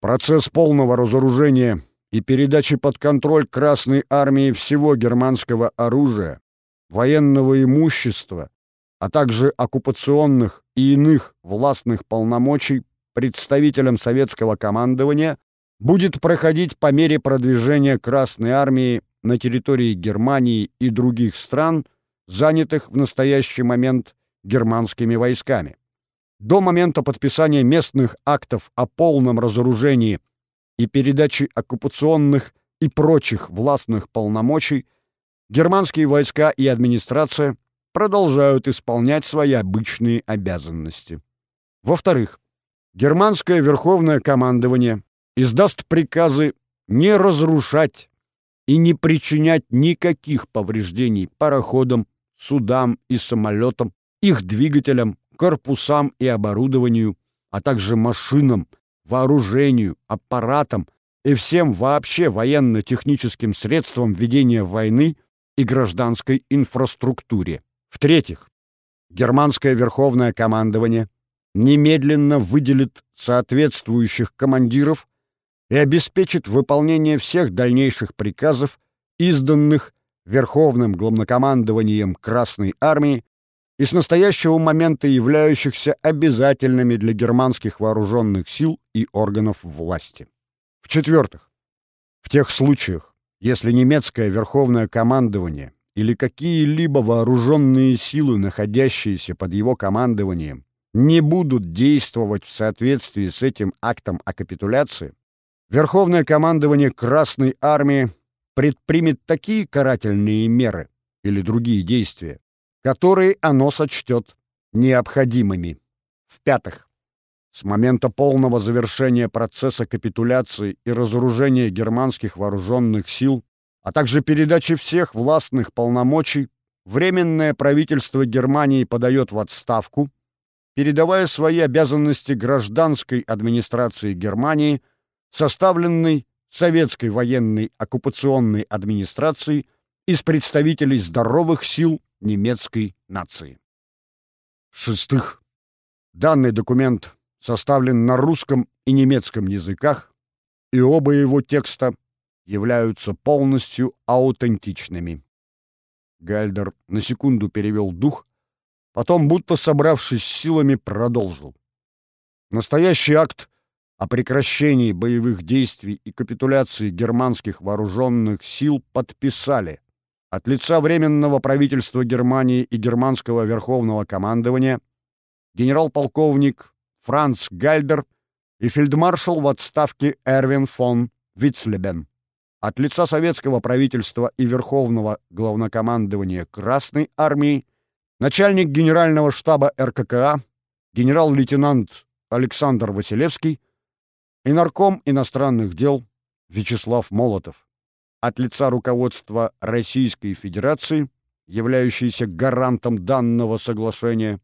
Процесс полного разоружения и передачи под контроль Красной армии всего германского оружия, военного имущества, а также оккупационных и иных властных полномочий представителям советского командования будет проходить по мере продвижения Красной армии на территории Германии и других стран, занятых в настоящий момент германскими войсками. До момента подписания местных актов о полном разоружении и передачи оккупационных и прочих властных полномочий германские войска и администрация продолжают исполнять свои обычные обязанности. Во-вторых, германское верховное командование издаст приказы не разрушать и не причинять никаких повреждений пароходам, судам и самолетам, их двигателям, корпусам и оборудованию, а также машинам, вооружению, аппаратам и всем вообще военно-техническим средствам ведения войны и гражданской инфраструктуре. В-третьих, германское верховное командование немедленно выделит соответствующих командиров и обеспечит выполнение всех дальнейших приказов, изданных Верховным главнокомандованием Красной Армии и с настоящего момента являющихся обязательными для германских вооруженных сил и органов власти. В-четвертых, в тех случаях, если немецкое верховное командование или какие-либо вооруженные силы, находящиеся под его командованием, не будут действовать в соответствии с этим актом о капитуляции, Верховное командование Красной Армии предпримет такие карательные меры или другие действия, которые оно сочтет необходимыми. В-пятых, с момента полного завершения процесса капитуляции и разоружения германских вооруженных сил, а также передачи всех властных полномочий, Временное правительство Германии подает в отставку, передавая свои обязанности гражданской администрации Германии, составленной советской военной оккупационной администрацией из представителей здоровых сил немецкой нации. В-шестых, данный документ составлен на русском и немецком языках, и оба его текста являются полностью аутентичными. Гальдер на секунду перевел дух, потом, будто собравшись силами, продолжил. Настоящий акт о прекращении боевых действий и капитуляции германских вооруженных сил подписали от лица Временного правительства Германии и Германского Верховного командования генерал-полковник Франц Гальдер и фельдмаршал в отставке Эрвин фон Вицлебен. От лица советского правительства и Верховного главнокомандования Красной армии начальник генерального штаба РККА генерал-лейтенант Александр Василевский и нарком иностранных дел Вячеслав Молотов от лица руководства Российской Федерации, являющейся гарантом данного соглашения,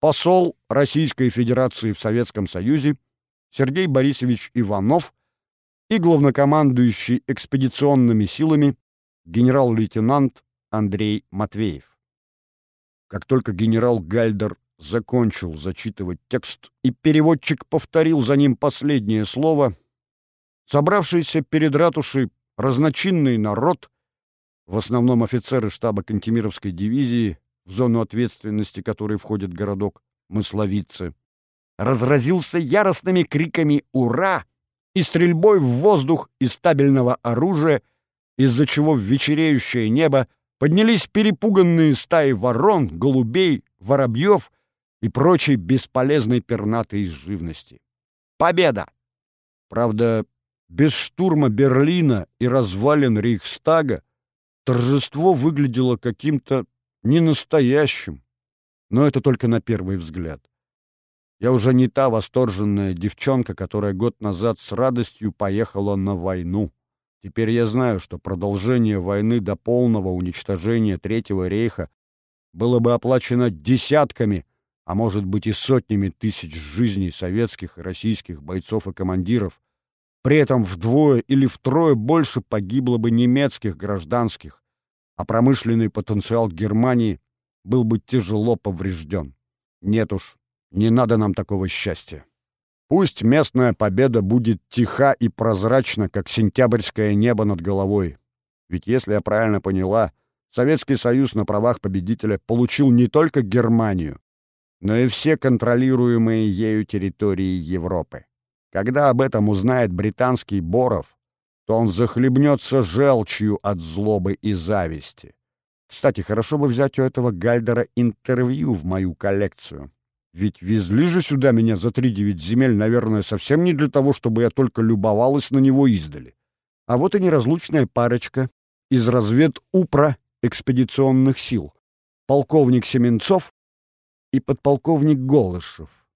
посол Российской Федерации в Советском Союзе Сергей Борисович Иванов и главнокомандующий экспедиционными силами генерал-лейтенант Андрей Матвеев. Как только генерал Гальдер закончил зачитывать текст и переводчик повторил за ним последнее слово, собравшийся перед ратушей разночинный народ в основном офицеры штаба Кантемировской дивизии, в зону ответственности которой входит городок Мысловицы, разразился яростными криками «Ура!» и стрельбой в воздух из стабильного оружия, из-за чего в вечереющее небо поднялись перепуганные стаи ворон, голубей, воробьев и прочей бесполезной пернатой живности. Победа! Правда, без штурма Берлина и развалин Рейхстага торжество выглядело каким-то ненастоящим, но это только на первый взгляд. Я уже не та восторженная девчонка, которая год назад с радостью поехала на войну. Теперь я знаю, что продолжение войны до полного уничтожения Третьего рейха было бы оплачено десятками, а может быть и сотнями тысяч жизней советских и российских бойцов и командиров. При этом вдвое или втрое больше погибло бы немецких гражданских, а промышленный потенциал Германии был бы тяжело поврежден. Нет уж, не надо нам такого счастья. Пусть местная победа будет тиха и прозрачна, как сентябрьское небо над головой. Ведь, если я правильно поняла, Советский Союз на правах победителя получил не только Германию, но и все контролируемые ею территории Европы. Когда об этом узнает британский Боров, то он захлебнется желчью от злобы и зависти. Кстати, хорошо бы взять у этого Гальдера интервью в мою коллекцию. Ведь везли же сюда меня за три девять земель, наверное, совсем не для того, чтобы я только любовалась на него издали. А вот и неразлучная парочка из разведупра экспедиционных сил. Полковник Семенцов и подполковник Голышев.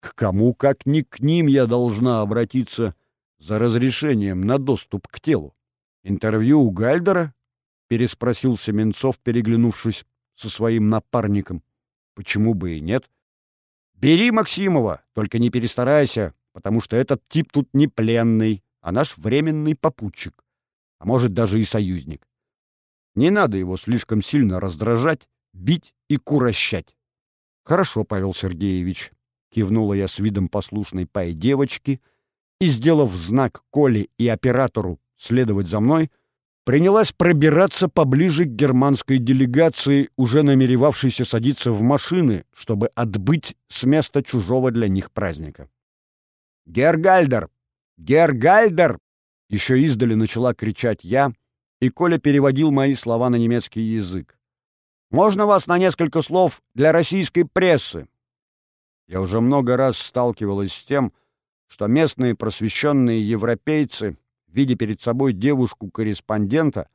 К кому, как ни к ним, я должна обратиться за разрешением на доступ к телу. Интервью у Гальдера? Переспросил Семенцов, переглянувшись со своим напарником. Почему бы и нет? Бери Максимова, только не перестарайся, потому что этот тип тут не пленный, а наш временный попутчик, а может даже и союзник. Не надо его слишком сильно раздражать, бить и курощать. Хорошо, Павел Сергеевич, кивнула я с видом послушной пай девочки и, сделав знак Коле и оператору следовать за мной, принялась пробираться поближе к германской делегации, уже намеревавшейся садиться в машины, чтобы отбыть с места чужого для них праздника. «Гергальдер! Гергальдер!» Еще издали начала кричать я, и Коля переводил мои слова на немецкий язык. «Можно вас на несколько слов для российской прессы?» Я уже много раз сталкивалась с тем, что местные просвещенные европейцы видя перед собой девушку-корреспондента,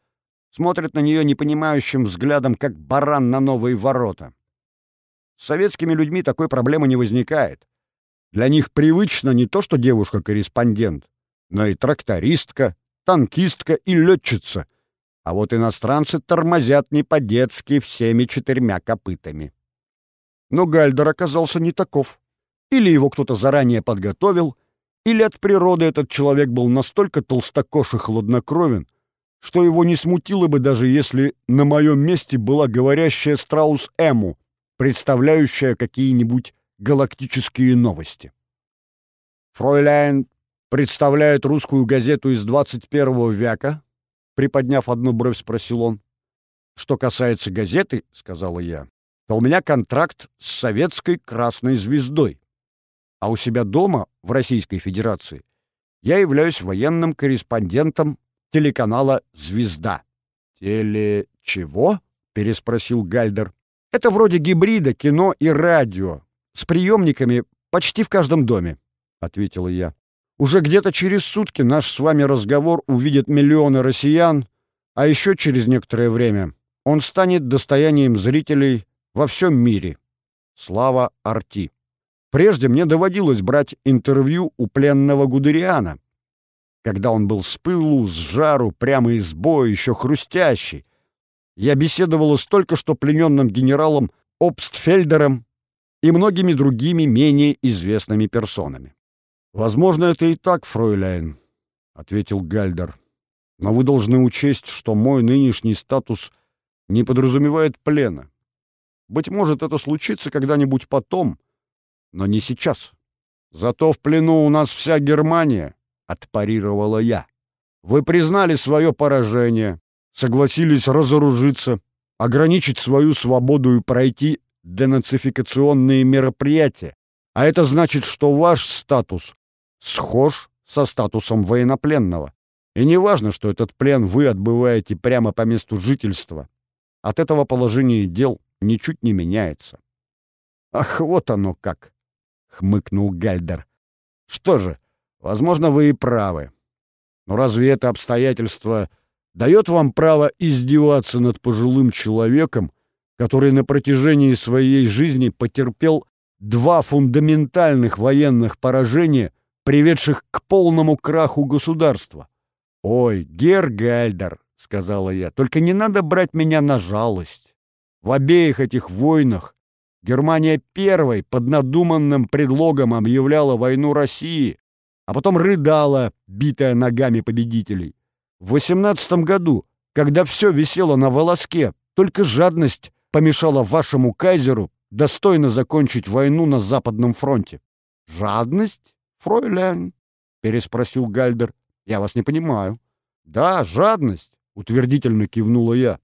смотрят на нее непонимающим взглядом, как баран на новые ворота. С советскими людьми такой проблемы не возникает. Для них привычно не то, что девушка-корреспондент, но и трактористка, танкистка и летчица. А вот иностранцы тормозят не по-детски всеми четырьмя копытами. Но Гальдер оказался не таков. Или его кто-то заранее подготовил — или от природы этот человек был настолько толстокош и хладнокровен, что его не смутило бы даже если на моем месте была говорящая страус Эму, представляющая какие-нибудь галактические новости. Фройляйн представляет русскую газету из 21 века, приподняв одну бровь, спросил он. Что касается газеты, сказала я, то у меня контракт с советской красной звездой а у себя дома, в Российской Федерации, я являюсь военным корреспондентом телеканала «Звезда». «Теле чего?» — переспросил Гальдер. «Это вроде гибрида кино и радио, с приемниками почти в каждом доме», — ответила я. «Уже где-то через сутки наш с вами разговор увидят миллионы россиян, а еще через некоторое время он станет достоянием зрителей во всем мире. Слава Арти!» Прежде мне доводилось брать интервью у пленного Гудериана, когда он был с пылу, с жару, прямо из боя, еще хрустящий. Я беседовала с только что плененным генералом Обстфельдером и многими другими менее известными персонами. «Возможно, это и так, фройляйн», — ответил Гальдер. «Но вы должны учесть, что мой нынешний статус не подразумевает плена. Быть может, это случится когда-нибудь потом, но не сейчас. Зато в плену у нас вся Германия, — отпарировала я. Вы признали свое поражение, согласились разоружиться, ограничить свою свободу и пройти денацификационные мероприятия. А это значит, что ваш статус схож со статусом военнопленного. И не важно, что этот плен вы отбываете прямо по месту жительства. От этого положение дел ничуть не меняется. «Ах, вот оно как!» — хмыкнул Гальдер. «Что же, возможно, вы и правы. Но разве это обстоятельство дает вам право издеваться над пожилым человеком, который на протяжении своей жизни потерпел два фундаментальных военных поражения, приведших к полному краху государства? «Ой, Гергальдер», — сказала я, — «только не надо брать меня на жалость. В обеих этих войнах Германия первой под надуманным предлогом объявляла войну России, а потом рыдала, битая ногами победителей. В восемнадцатом году, когда все висело на волоске, только жадность помешала вашему кайзеру достойно закончить войну на Западном фронте. «Жадность, фройлян?» — переспросил Гальдер. «Я вас не понимаю». «Да, жадность», — утвердительно кивнула я.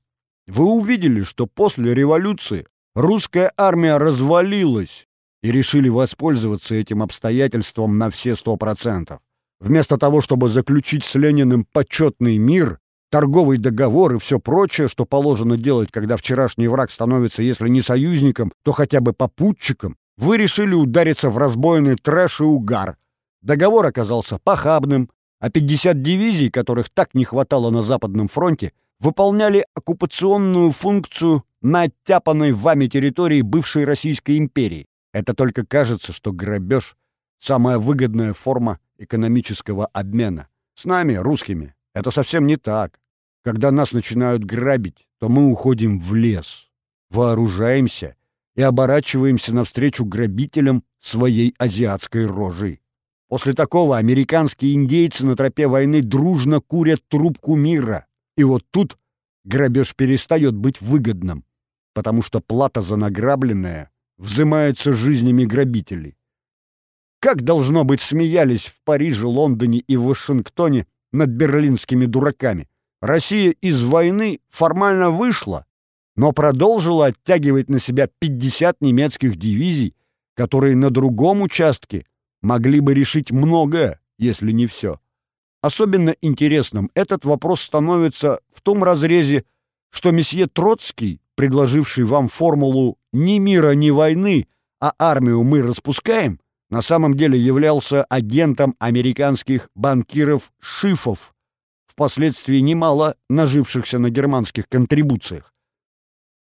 «Вы увидели, что после революции русская армия развалилась и решили воспользоваться этим обстоятельством на все сто процентов. Вместо того, чтобы заключить с Лениным почетный мир, торговый договор и все прочее, что положено делать, когда вчерашний враг становится, если не союзником, то хотя бы попутчиком, вы решили удариться в разбойный трэш и угар. Договор оказался похабным, а 50 дивизий, которых так не хватало на Западном фронте, выполняли оккупационную функцию на оттяпанной вами территории бывшей Российской империи. Это только кажется, что грабеж — самая выгодная форма экономического обмена. С нами, русскими, это совсем не так. Когда нас начинают грабить, то мы уходим в лес, вооружаемся и оборачиваемся навстречу грабителям своей азиатской рожей. После такого американские индейцы на тропе войны дружно курят трубку мира. И вот тут грабеж перестает быть выгодным, потому что плата за награбленное взимается жизнями грабителей. Как, должно быть, смеялись в Париже, Лондоне и Вашингтоне над берлинскими дураками. Россия из войны формально вышла, но продолжила оттягивать на себя 50 немецких дивизий, которые на другом участке могли бы решить многое, если не все. Особенно интересным этот вопрос становится в том разрезе, что месье Троцкий, предложивший вам формулу «ни мира, ни войны, а армию мы распускаем», на самом деле являлся агентом американских банкиров Шифов, впоследствии немало нажившихся на германских контрибуциях.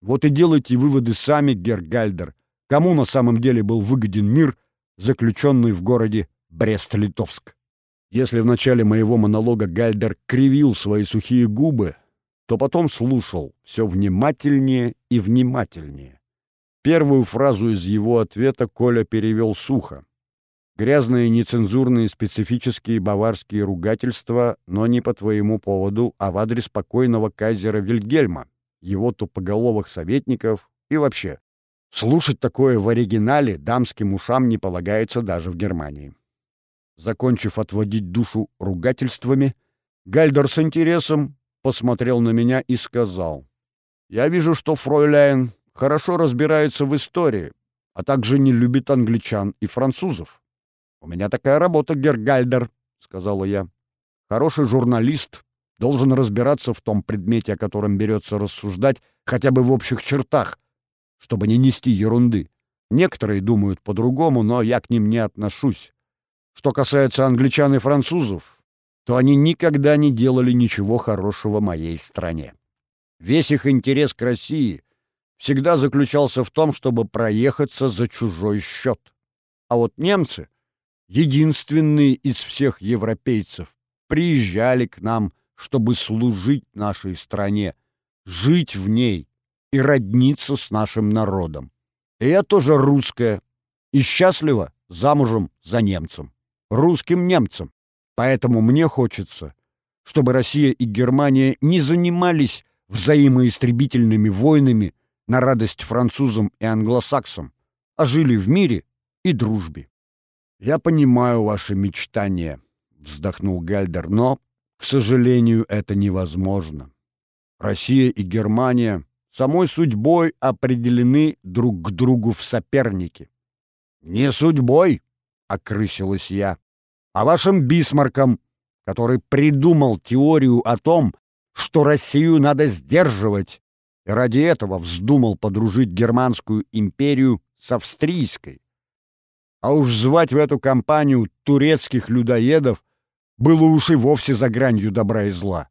Вот и делайте выводы сами, Гергальдер, кому на самом деле был выгоден мир, заключенный в городе Брест-Литовск. Если в начале моего монолога Гальдер кривил свои сухие губы, то потом слушал все внимательнее и внимательнее. Первую фразу из его ответа Коля перевел сухо. Грязные нецензурные специфические баварские ругательства, но не по твоему поводу, а в адрес покойного кайзера Вильгельма, его тупоголовых советников и вообще. Слушать такое в оригинале дамским ушам не полагается даже в Германии. Закончив отводить душу ругательствами, Гальдер с интересом посмотрел на меня и сказал, «Я вижу, что фройляйн хорошо разбирается в истории, а также не любит англичан и французов. «У меня такая работа, Гергальдер», — сказала я. «Хороший журналист должен разбираться в том предмете, о котором берется рассуждать, хотя бы в общих чертах, чтобы не нести ерунды. Некоторые думают по-другому, но я к ним не отношусь. Что касается англичан и французов, то они никогда не делали ничего хорошего моей стране. Весь их интерес к России всегда заключался в том, чтобы проехаться за чужой счет. А вот немцы — единственные из всех европейцев, приезжали к нам, чтобы служить нашей стране, жить в ней и родниться с нашим народом. И я тоже русская и счастлива замужем за немцем, русским немцем. Поэтому мне хочется, чтобы Россия и Германия не занимались взаимоистребительными войнами на радость французам и англосаксам, а жили в мире и дружбе. «Я понимаю ваши мечтания», — вздохнул Гальдер, «но, к сожалению, это невозможно. Россия и Германия самой судьбой определены друг к другу в соперники. «Не судьбой», — окрысилась я, — «а вашим Бисмарком, который придумал теорию о том, что Россию надо сдерживать, и ради этого вздумал подружить Германскую империю с Австрийской. А уж звать в эту компанию турецких людоедов было уж и вовсе за гранью добра и зла.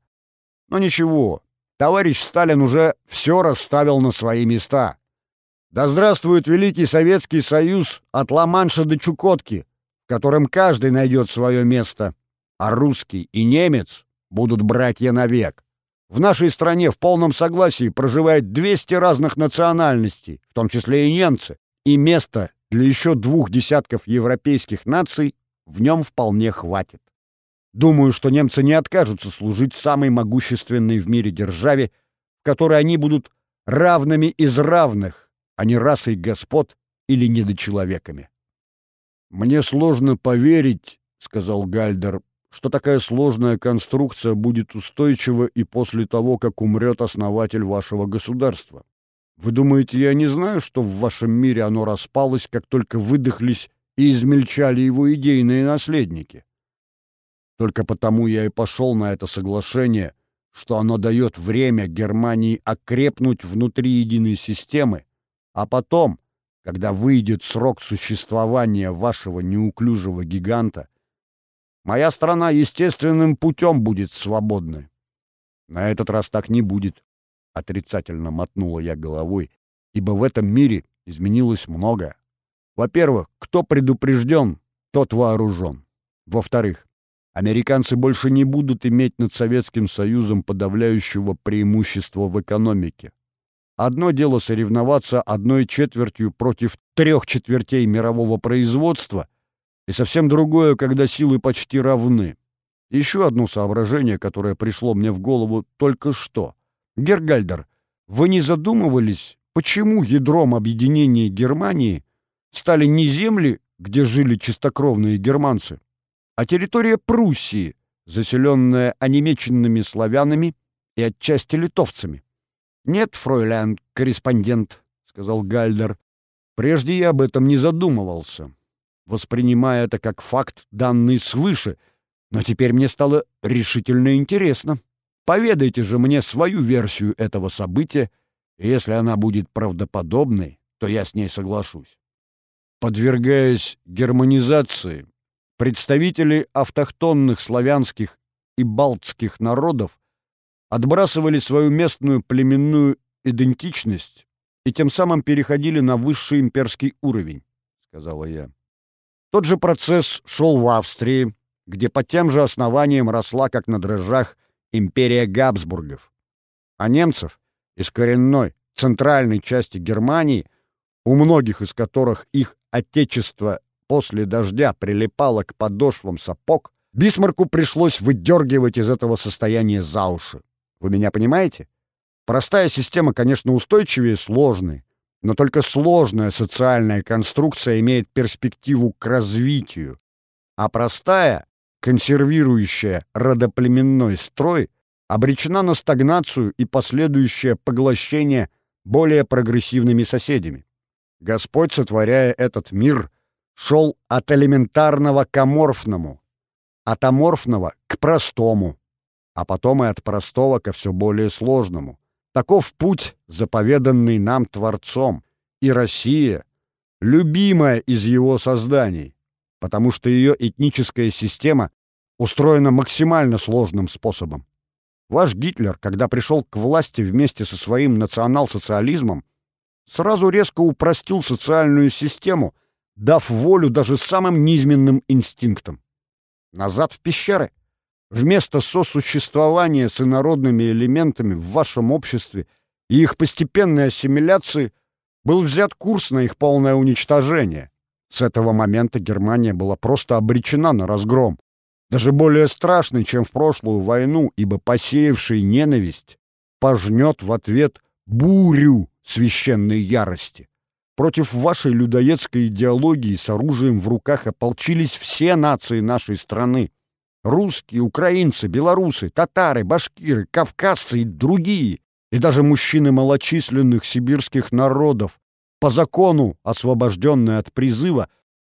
Но ничего, товарищ Сталин уже все расставил на свои места. Да здравствует Великий Советский Союз от Ла-Манша до Чукотки, в котором каждый найдет свое место, а русский и немец будут братья навек. В нашей стране в полном согласии проживает 200 разных национальностей, в том числе и немцы, и места для еще двух десятков европейских наций в нем вполне хватит. Думаю, что немцы не откажутся служить самой могущественной в мире державе, в которой они будут равными из равных, а не расой господ или недочеловеками. «Мне сложно поверить», — сказал Гальдер, «что такая сложная конструкция будет устойчива и после того, как умрет основатель вашего государства. Вы думаете, я не знаю, что в вашем мире оно распалось, как только выдохлись и измельчали его идейные наследники? Только потому я и пошел на это соглашение, что оно дает время Германии окрепнуть внутри единой системы, а потом, когда выйдет срок существования вашего неуклюжего гиганта, моя страна естественным путем будет свободной. На этот раз так не будет, — отрицательно мотнула я головой, ибо в этом мире изменилось многое. Во-первых, кто предупрежден, тот вооружен. Во-вторых, американцы больше не будут иметь над Советским Союзом подавляющего преимущества в экономике. Одно дело соревноваться одной четвертью против трех четвертей мирового производства, и совсем другое, когда силы почти равны. Еще одно соображение, которое пришло мне в голову только что. Гергальдер, вы не задумывались, почему ядром объединения Германии стали не земли, где жили чистокровные германцы, а территория Пруссии, заселенная онемеченными славянами и отчасти литовцами? «Нет, фройлян, корреспондент», — сказал Гальдер. «Прежде я об этом не задумывался, воспринимая это как факт, данный свыше, но теперь мне стало решительно интересно. Поведайте же мне свою версию этого события, и если она будет правдоподобной, то я с ней соглашусь». Подвергаясь германизации, представители автохтонных славянских и балтских народов отбрасывали свою местную племенную идентичность и тем самым переходили на высший имперский уровень, — сказала я. Тот же процесс шел в Австрии, где по тем же основаниям росла, как на дрожжах, империя Габсбургов. А немцев из коренной центральной части Германии, у многих из которых их отечество после дождя прилипало к подошвам сапог, Бисмарку пришлось выдергивать из этого состояния за уши. Вы меня понимаете? Простая система, конечно, устойчивее сложной, но только сложная социальная конструкция имеет перспективу к развитию, а простая, консервирующая родоплеменной строй, обречена на стагнацию и последующее поглощение более прогрессивными соседями. Господь, сотворяя этот мир, шел от элементарного к аморфному, от аморфного к простому, а потом и от простого ко все более сложному. Таков путь, заповеданный нам Творцом, и Россия — любимая из его созданий, потому что ее этническая система устроена максимально сложным способом. Ваш Гитлер, когда пришел к власти вместе со своим национал-социализмом, сразу резко упростил социальную систему, дав волю даже самым низменным инстинктам. Назад в пещеры. Вместо сосуществования с инородными элементами в вашем обществе и их постепенной ассимиляции был взят курс на их полное уничтожение. С этого момента Германия была просто обречена на разгром, даже более страшный, чем в прошлую войну, ибо посеявший ненависть пожнет в ответ бурю священной ярости. Против вашей людоедской идеологии с оружием в руках ополчились все нации нашей страны, русские, украинцы, белорусы, татары, башкиры, кавказцы и другие, и даже мужчины малочисленных сибирских народов, по закону освобожденные от призыва,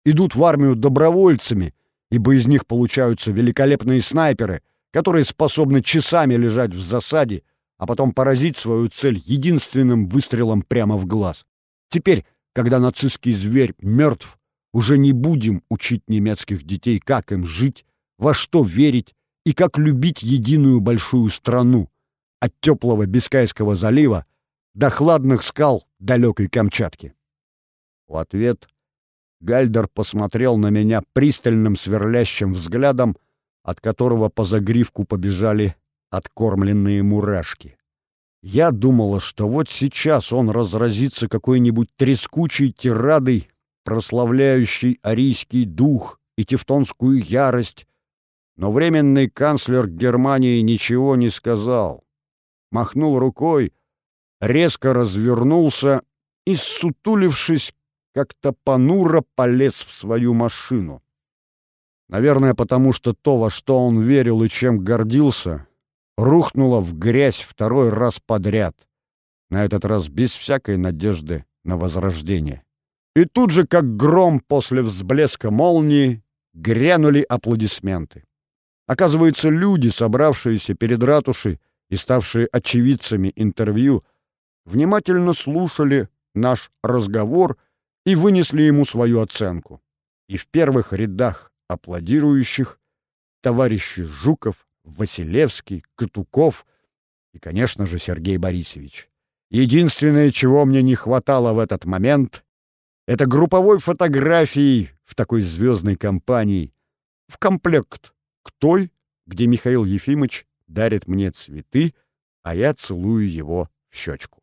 идут в армию добровольцами, ибо из них получаются великолепные снайперы, которые способны часами лежать в засаде, а потом поразить свою цель единственным выстрелом прямо в глаз. Теперь, когда нацистский зверь мертв, уже не будем учить немецких детей, как им жить, во что верить и как любить единую большую страну, от теплого Бискайского залива до хладных скал далекой Камчатки. В ответ Гальдер посмотрел на меня пристальным сверлящим взглядом, от которого по загривку побежали откормленные мурашки. Я думала, что вот сейчас он разразится какой-нибудь трескучей тирадой, прославляющей арийский дух и тевтонскую ярость, но временный канцлер Германии ничего не сказал. Махнул рукой, резко развернулся и, сутулившись, как-то понуро полез в свою машину. Наверное, потому что то, во что он верил и чем гордился, рухнуло в грязь второй раз подряд, на этот раз без всякой надежды на возрождение. И тут же, как гром после взблеска молнии, грянули аплодисменты. Оказывается, люди, собравшиеся перед ратушей и ставшие очевидцами интервью, внимательно слушали наш разговор и вынесли ему свою оценку. И в первых рядах аплодирующих товарищи Жуков, Василевский, Катуков и, конечно же, Сергей Борисович. Единственное, чего мне не хватало в этот момент, это групповой фотографии в такой звездной компании в комплект к той, где Михаил Ефимович дарит мне цветы, а я целую его в щечку.